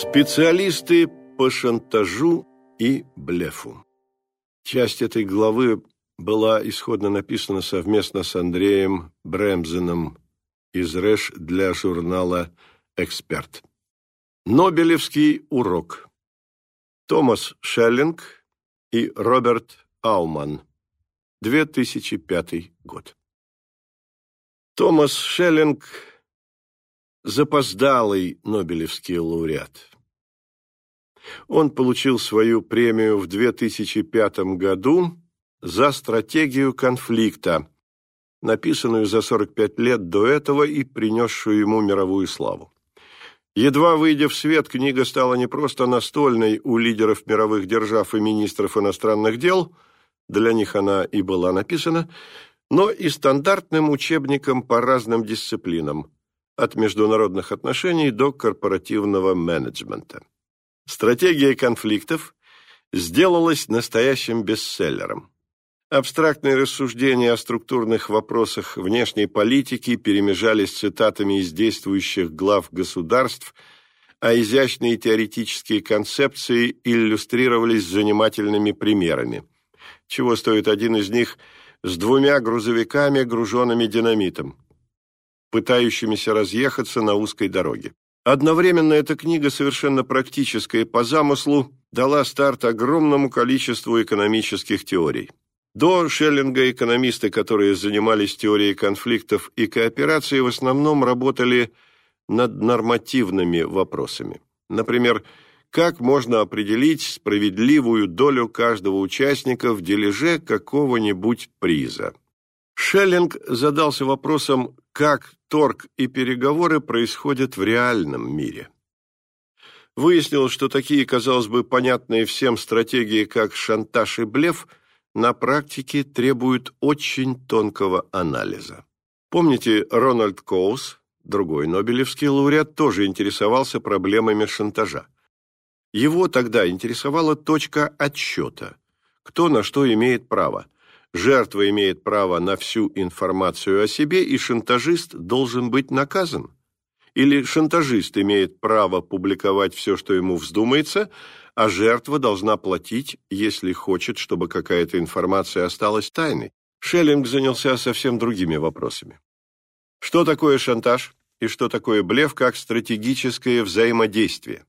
Специалисты по шантажу и блефу. Часть этой главы была исходно написана совместно с Андреем Бремзеном из РЭШ для журнала «Эксперт». Нобелевский урок. Томас Шеллинг и Роберт Ауман. 2005 год. Томас Шеллинг – запоздалый Нобелевский лауреат. Он получил свою премию в 2005 году за стратегию конфликта, написанную за 45 лет до этого и принесшую ему мировую славу. Едва выйдя в свет, книга стала не просто настольной у лидеров мировых держав и министров иностранных дел, для них она и была написана, но и стандартным учебником по разным дисциплинам, от международных отношений до корпоративного менеджмента. Стратегия конфликтов сделалась настоящим бестселлером. Абстрактные рассуждения о структурных вопросах внешней политики перемежались цитатами из действующих глав государств, а изящные теоретические концепции иллюстрировались занимательными примерами. Чего стоит один из них с двумя грузовиками, груженными динамитом, пытающимися разъехаться на узкой дороге. Одновременно эта книга, совершенно практическая по замыслу, дала старт огромному количеству экономических теорий. До Шеллинга экономисты, которые занимались теорией конфликтов и кооперации, в основном работали над нормативными вопросами. Например, как можно определить справедливую долю каждого участника в дележе какого-нибудь приза. Шеллинг задался вопросом, как торг и переговоры происходят в реальном мире. Выяснилось, что такие, казалось бы, понятные всем стратегии, как шантаж и блеф, на практике требуют очень тонкого анализа. Помните, Рональд Коус, другой нобелевский лауреат, тоже интересовался проблемами шантажа. Его тогда интересовала точка отсчета, кто на что имеет право – Жертва имеет право на всю информацию о себе, и шантажист должен быть наказан. Или шантажист имеет право публиковать все, что ему вздумается, а жертва должна платить, если хочет, чтобы какая-то информация осталась тайной. Шеллинг занялся совсем другими вопросами. Что такое шантаж и что такое блеф как стратегическое взаимодействие?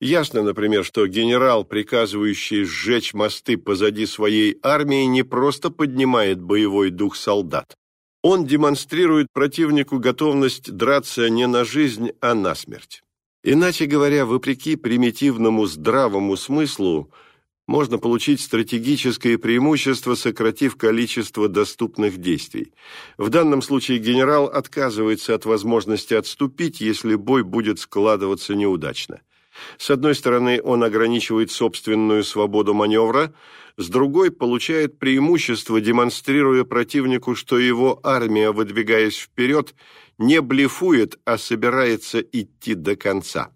Ясно, например, что генерал, приказывающий сжечь мосты позади своей армии, не просто поднимает боевой дух солдат. Он демонстрирует противнику готовность драться не на жизнь, а на смерть. Иначе говоря, вопреки примитивному здравому смыслу, можно получить стратегическое преимущество, сократив количество доступных действий. В данном случае генерал отказывается от возможности отступить, если бой будет складываться неудачно. С одной стороны, он ограничивает собственную свободу маневра, с другой получает преимущество, демонстрируя противнику, что его армия, выдвигаясь вперед, не блефует, а собирается идти до конца.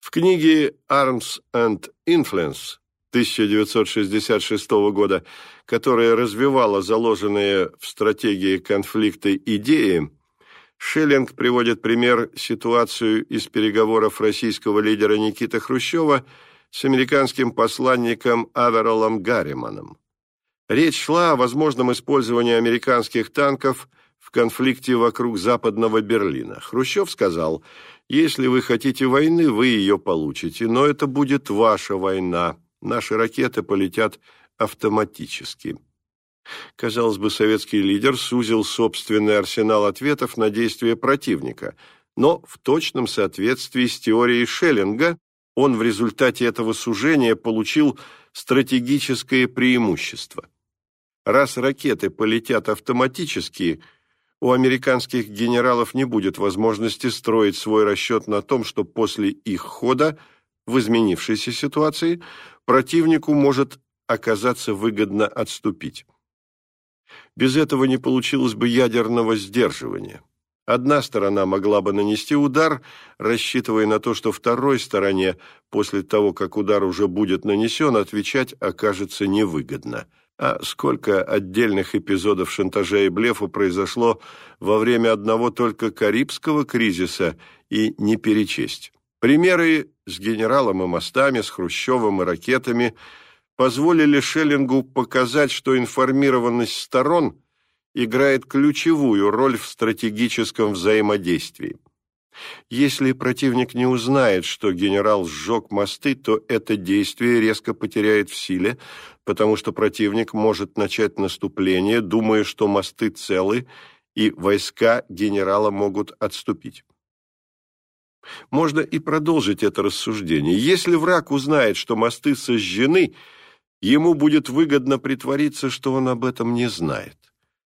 В книге «Arms and Influence» 1966 года, которая развивала заложенные в стратегии конфликта идеи, Шиллинг приводит пример ситуацию из переговоров российского лидера Никиты Хрущева с американским посланником Аверолом Гарриманом. Речь шла о возможном использовании американских танков в конфликте вокруг Западного Берлина. Хрущев сказал, если вы хотите войны, вы ее получите, но это будет ваша война, наши ракеты полетят автоматически. Казалось бы, советский лидер сузил собственный арсенал ответов на действия противника, но в точном соответствии с теорией Шеллинга он в результате этого сужения получил стратегическое преимущество. Раз ракеты полетят автоматически, у американских генералов не будет возможности строить свой расчет на том, что после их хода в изменившейся ситуации противнику может оказаться выгодно отступить. Без этого не получилось бы ядерного сдерживания. Одна сторона могла бы нанести удар, рассчитывая на то, что второй стороне, после того, как удар уже будет нанесен, отвечать окажется невыгодно. А сколько отдельных эпизодов шантажа и блефа произошло во время одного только Карибского кризиса и не перечесть. Примеры с генералом и мостами, с Хрущевым и ракетами позволили Шеллингу показать, что информированность сторон играет ключевую роль в стратегическом взаимодействии. Если противник не узнает, что генерал сжег мосты, то это действие резко потеряет в силе, потому что противник может начать наступление, думая, что мосты целы, и войска генерала могут отступить. Можно и продолжить это рассуждение. Если враг узнает, что мосты сожжены, ему будет выгодно притвориться, что он об этом не знает.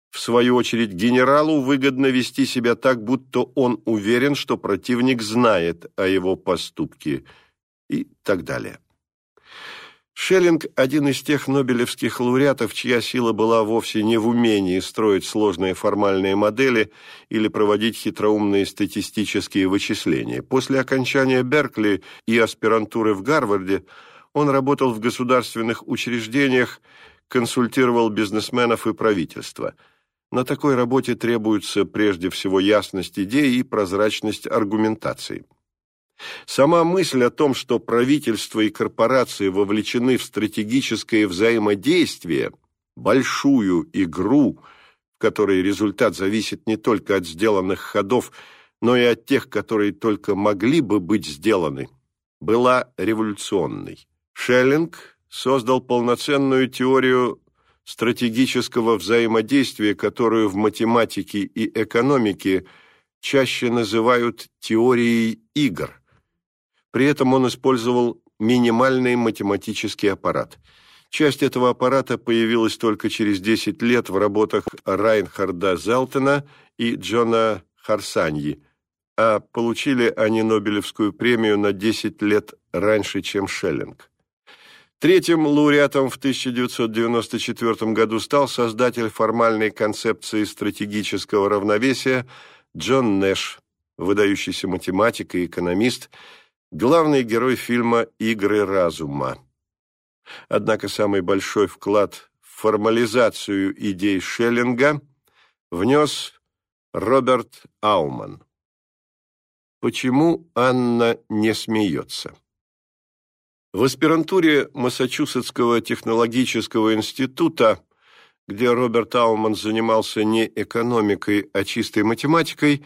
В свою очередь, генералу выгодно вести себя так, будто он уверен, что противник знает о его поступке и так далее. Шеллинг – один из тех нобелевских лауреатов, чья сила была вовсе не в умении строить сложные формальные модели или проводить хитроумные статистические вычисления. После окончания Беркли и аспирантуры в Гарварде он работал в государственных учреждениях, консультировал бизнесменов и правительства – на такой работе требуется прежде всего ясность идей и прозрачность аргументации. Сама мысль о том, что правительство и корпорации вовлечены в стратегическое взаимодействие, большую игру, в которой результат зависит не только от сделанных ходов, но и от тех, которые только могли бы быть сделаны, была революционной. Шеллинг создал полноценную теорию стратегического взаимодействия, которую в математике и экономике чаще называют теорией игр. При этом он использовал минимальный математический аппарат. Часть этого аппарата появилась только через 10 лет в работах Райнхарда Зелтена и Джона Харсаньи, а получили они Нобелевскую премию на 10 лет раньше, чем Шеллинг. Третьим лауреатом в 1994 году стал создатель формальной концепции стратегического равновесия Джон Нэш, выдающийся математик и экономист, главный герой фильма «Игры разума». Однако самый большой вклад в формализацию идей Шеллинга внес Роберт Ауман. Почему Анна не смеется? В аспирантуре Массачусетского технологического института, где Роберт Ауман занимался не экономикой, а чистой математикой,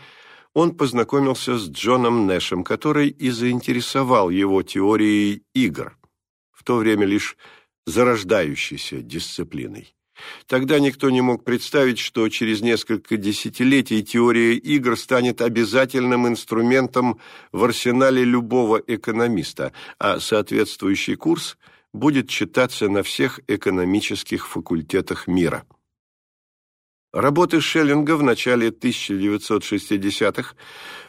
он познакомился с Джоном Нэшем, который и заинтересовал его теорией игр, в то время лишь зарождающейся дисциплиной. Тогда никто не мог представить, что через несколько десятилетий теория игр станет обязательным инструментом в арсенале любого экономиста, а соответствующий курс будет читаться на всех экономических факультетах мира. Работы Шеллинга в начале 1960-х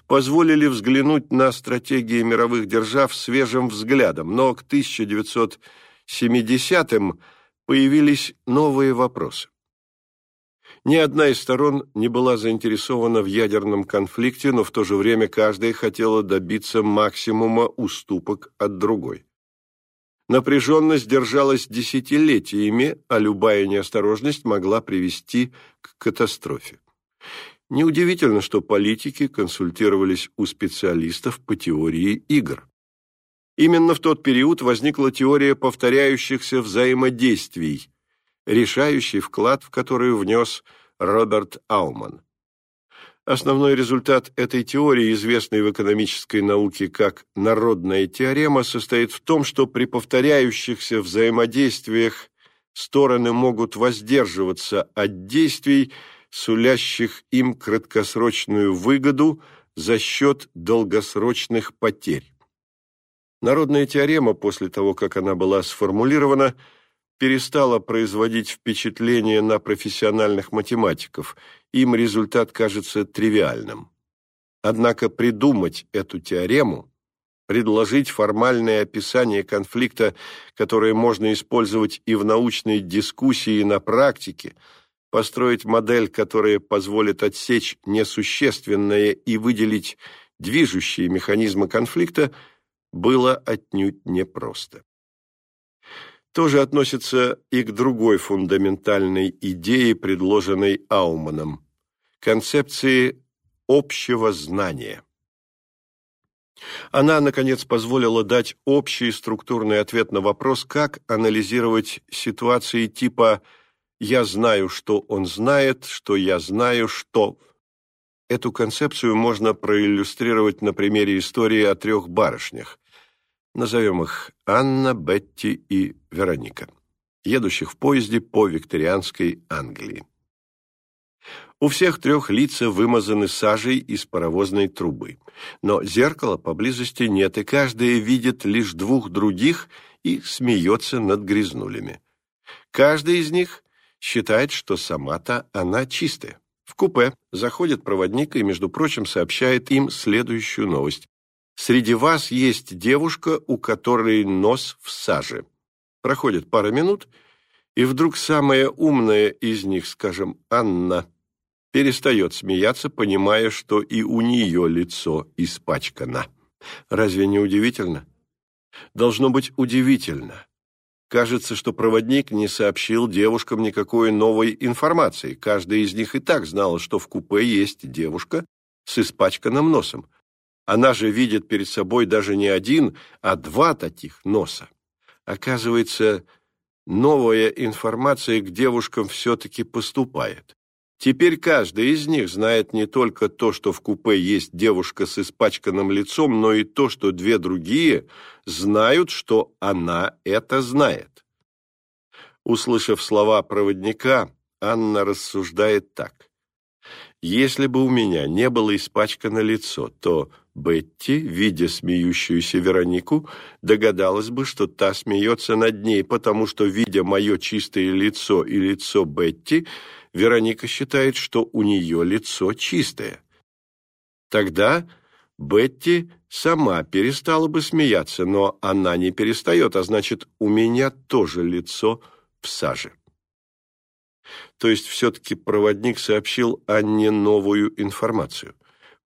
позволили взглянуть на стратегии мировых держав свежим взглядом, но к 1970-м появились новые вопросы. Ни одна из сторон не была заинтересована в ядерном конфликте, но в то же время каждая хотела добиться максимума уступок от другой. Напряженность держалась десятилетиями, а любая неосторожность могла привести к катастрофе. Неудивительно, что политики консультировались у специалистов по теории игр. Именно в тот период возникла теория повторяющихся взаимодействий, решающий вклад в которую внес Роберт Ауман. Основной результат этой теории, известной в экономической науке как народная теорема, состоит в том, что при повторяющихся взаимодействиях стороны могут воздерживаться от действий, сулящих им краткосрочную выгоду за счет долгосрочных потерь. Народная теорема, после того, как она была сформулирована, перестала производить впечатление на профессиональных математиков, им результат кажется тривиальным. Однако придумать эту теорему, предложить формальное описание конфликта, которое можно использовать и в научной дискуссии, и на практике, построить модель, которая позволит отсечь несущественное и выделить движущие механизмы конфликта – было отнюдь непросто. тоже относится и к другой фундаментальной идее, предложенной Ауманом – концепции общего знания. Она, наконец, позволила дать общий структурный ответ на вопрос, как анализировать ситуации типа «я знаю, что он знает», «что я знаю, что…» Эту концепцию можно проиллюстрировать на примере истории о трех барышнях. Назовем их Анна, Бетти и Вероника, едущих в поезде по викторианской Англии. У всех трех лица вымазаны сажей из паровозной трубы. Но зеркала поблизости нет, и каждая видит лишь двух других и смеется над грязнулями. Каждый из них считает, что сама-то она чистая. В купе заходит проводник и, между прочим, сообщает им следующую новость. Среди вас есть девушка, у которой нос в саже. Проходит пара минут, и вдруг самая умная из них, скажем, Анна, перестает смеяться, понимая, что и у нее лицо испачкано. Разве не удивительно? Должно быть удивительно. Кажется, что проводник не сообщил девушкам никакой новой информации. Каждая из них и так знала, что в купе есть девушка с испачканным носом. Она же видит перед собой даже не один, а два таких носа. Оказывается, новая информация к девушкам все-таки поступает. Теперь каждый из них знает не только то, что в купе есть девушка с испачканным лицом, но и то, что две другие знают, что она это знает. Услышав слова проводника, Анна рассуждает так. «Если бы у меня не было испачкано лицо, то Бетти, видя смеющуюся Веронику, догадалась бы, что та смеется над ней, потому что, видя мое чистое лицо и лицо Бетти, Вероника считает, что у нее лицо чистое. Тогда Бетти сама перестала бы смеяться, но она не перестает, а значит, у меня тоже лицо в саже. То есть все-таки проводник сообщил Анне новую информацию.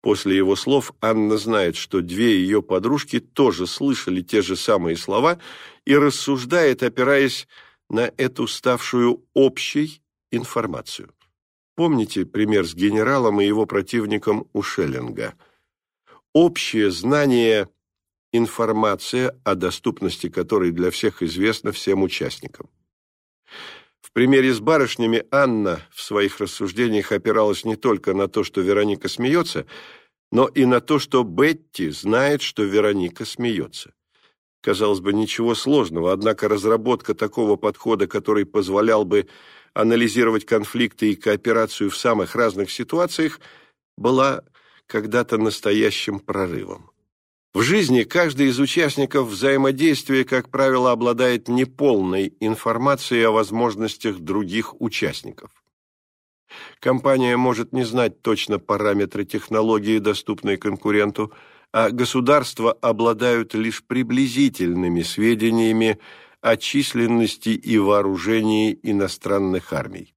После его слов Анна знает, что две ее подружки тоже слышали те же самые слова и рассуждает, опираясь на эту ставшую общей информацию. Помните пример с генералом и его противником у Шеллинга? Общее знание – информация, о доступности которой для всех известна всем участникам. В примере с барышнями Анна в своих рассуждениях опиралась не только на то, что Вероника смеется, но и на то, что Бетти знает, что Вероника смеется. Казалось бы, ничего сложного, однако разработка такого подхода, который позволял бы анализировать конфликты и кооперацию в самых разных ситуациях, была когда-то настоящим прорывом. В жизни каждый из участников взаимодействия, как правило, обладает неполной информацией о возможностях других участников. Компания может не знать точно параметры технологии, доступной конкуренту, а государства обладают лишь приблизительными сведениями о численности и вооружении иностранных армий.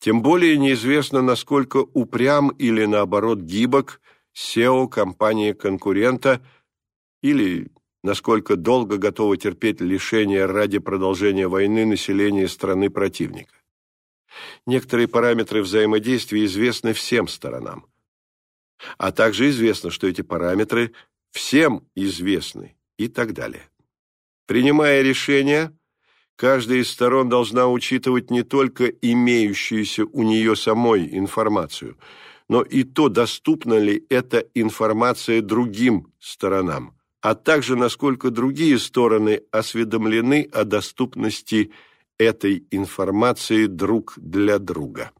Тем более неизвестно, насколько упрям или, наоборот, гибок SEO компании конкурента или насколько долго готова терпеть лишения ради продолжения войны населения страны противника. Некоторые параметры взаимодействия известны всем сторонам. А также известно, что эти параметры всем известны и так далее. Принимая решение, каждая из сторон должна учитывать не только имеющуюся у нее самой информацию, но и то, доступна ли эта информация другим сторонам, а также насколько другие стороны осведомлены о доступности этой информации друг для друга.